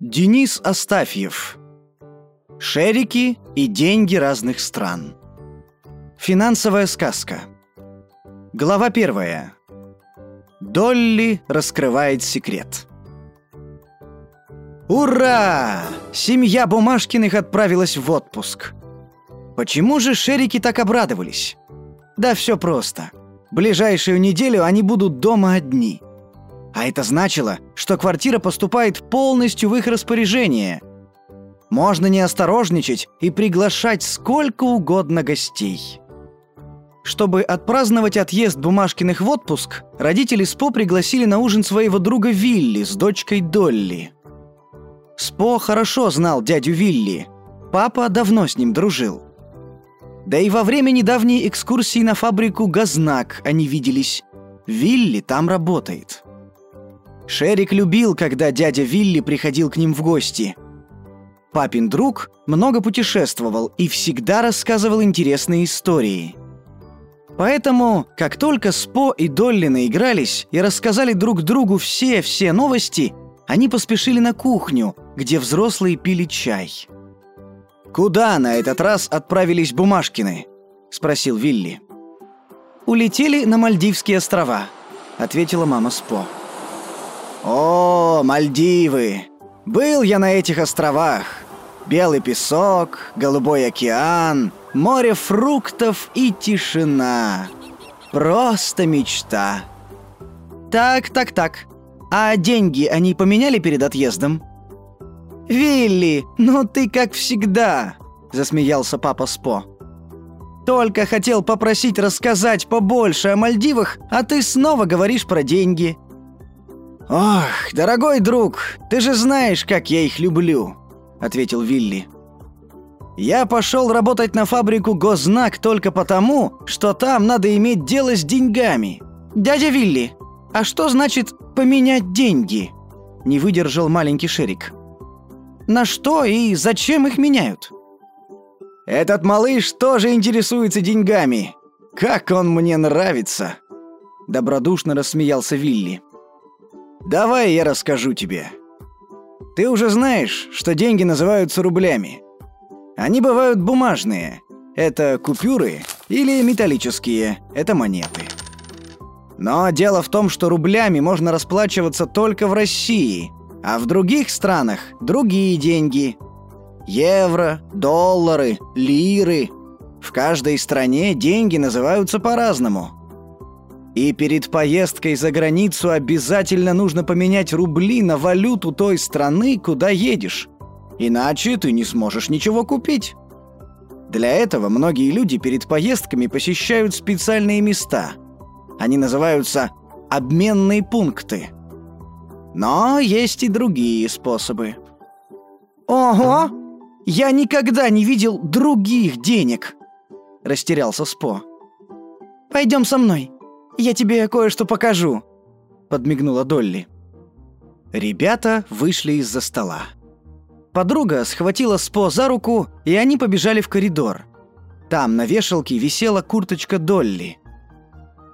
Денис Астафьев. Шерики и деньги разных стран. Финансовая сказка. Глава первая. Долли раскрывает секрет. Ура! Семья Бумажкиных отправилась в отпуск. Почему же шерики так обрадовались? Да все просто. Ближайшую неделю они будут дома одни – а это значило, что квартира поступает полностью в их распоряжение. Можно не осторожничать и приглашать сколько угодно гостей. Чтобы отпраздновать отъезд Бумажкиных в отпуск, родители Спо пригласили на ужин своего друга Вилли с дочкой Долли. Спо хорошо знал дядю Вилли. Папа давно с ним дружил. Да и во время недавней экскурсии на фабрику «Газнак» они виделись. Вилли там работает. Шерик любил, когда дядя Вилли приходил к ним в гости. Папин друг много путешествовал и всегда рассказывал интересные истории. Поэтому, как только Спо и Долли наигрались и рассказали друг другу все-все новости, они поспешили на кухню, где взрослые пили чай. «Куда на этот раз отправились Бумажкины?» – спросил Вилли. «Улетели на Мальдивские острова», – ответила мама Спо. О, Мальдивы! Был я на этих островах. Белый песок, голубой океан, море фруктов и тишина. Просто мечта. Так, так, так. А деньги они поменяли перед отъездом? Вилли, ну ты как всегда, засмеялся папа Спо. Только хотел попросить рассказать побольше о Мальдивах, а ты снова говоришь про деньги. «Ох, дорогой друг, ты же знаешь, как я их люблю», — ответил Вилли. «Я пошел работать на фабрику «Гознак» только потому, что там надо иметь дело с деньгами». «Дядя Вилли, а что значит «поменять деньги»?» — не выдержал маленький Шерик. «На что и зачем их меняют?» «Этот малыш тоже интересуется деньгами. Как он мне нравится!» Добродушно рассмеялся Вилли. Давай я расскажу тебе. Ты уже знаешь, что деньги называются рублями. Они бывают бумажные. Это купюры или металлические. Это монеты. Но дело в том, что рублями можно расплачиваться только в России, а в других странах другие деньги. Евро, доллары, лиры. В каждой стране деньги называются по-разному. И перед поездкой за границу обязательно нужно поменять рубли на валюту той страны, куда едешь. Иначе ты не сможешь ничего купить. Для этого многие люди перед поездками посещают специальные места. Они называются обменные пункты. Но есть и другие способы. Ого! Я никогда не видел других денег, растерялся Спо. Пойдем со мной. Я тебе кое-что покажу», — подмигнула Долли. Ребята вышли из-за стола. Подруга схватила Спо за руку, и они побежали в коридор. Там на вешалке висела курточка Долли.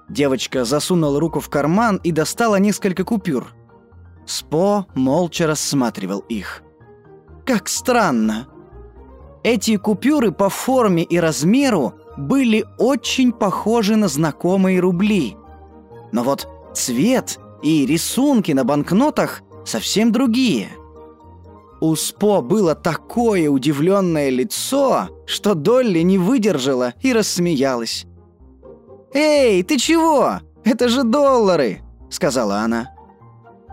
Девочка засунула руку в карман и достала несколько купюр. Спо молча рассматривал их. Как странно. Эти купюры по форме и размеру были очень похожи на знакомые рубли. Но вот цвет и рисунки на банкнотах совсем другие. У Спо было такое удивленное лицо, что Долли не выдержала и рассмеялась. «Эй, ты чего? Это же доллары!» — сказала она.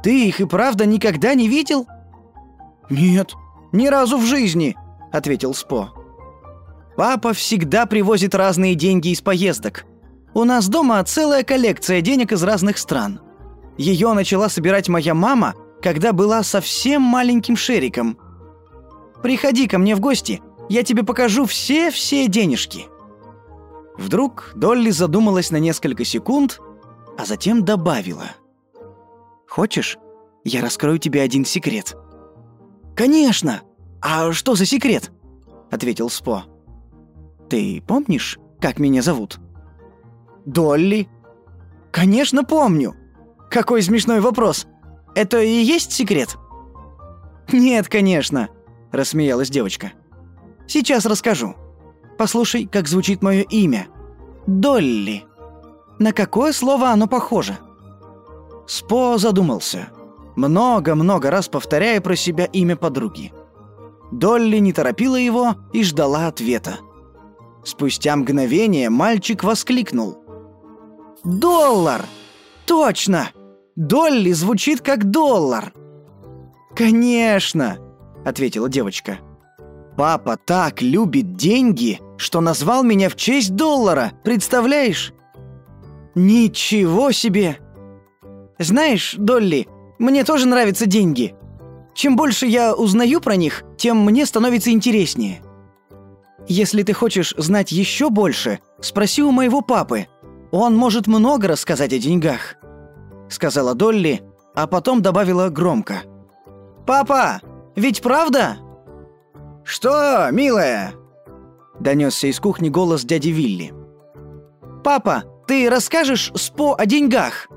«Ты их и правда никогда не видел?» «Нет, ни разу в жизни», — ответил Спо. Папа всегда привозит разные деньги из поездок. У нас дома целая коллекция денег из разных стран. Ее начала собирать моя мама, когда была совсем маленьким шериком. Приходи ко мне в гости, я тебе покажу все-все денежки. Вдруг Долли задумалась на несколько секунд, а затем добавила. «Хочешь, я раскрою тебе один секрет?» «Конечно! А что за секрет?» — ответил Спо. Ты помнишь, как меня зовут? Долли. Конечно, помню. Какой смешной вопрос. Это и есть секрет? «Нет, конечно», — рассмеялась девочка. «Сейчас расскажу. Послушай, как звучит мое имя. Долли. На какое слово оно похоже?» Спо задумался, много-много раз повторяя про себя имя подруги. Долли не торопила его и ждала ответа. Спустя мгновение мальчик воскликнул. «Доллар! Точно! Долли звучит как доллар!» «Конечно!» — ответила девочка. «Папа так любит деньги, что назвал меня в честь доллара, представляешь?» «Ничего себе!» «Знаешь, Долли, мне тоже нравятся деньги. Чем больше я узнаю про них, тем мне становится интереснее. Если ты хочешь знать еще больше, спроси у моего папы. Он может много рассказать о деньгах», — сказала Долли, а потом добавила громко. «Папа, ведь правда?» «Что, милая?» — донесся из кухни голос дяди Вилли. «Папа, ты расскажешь Спо о деньгах?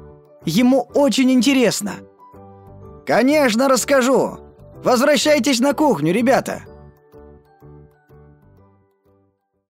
Ему очень интересно». «Конечно расскажу! Возвращайтесь на кухню, ребята!»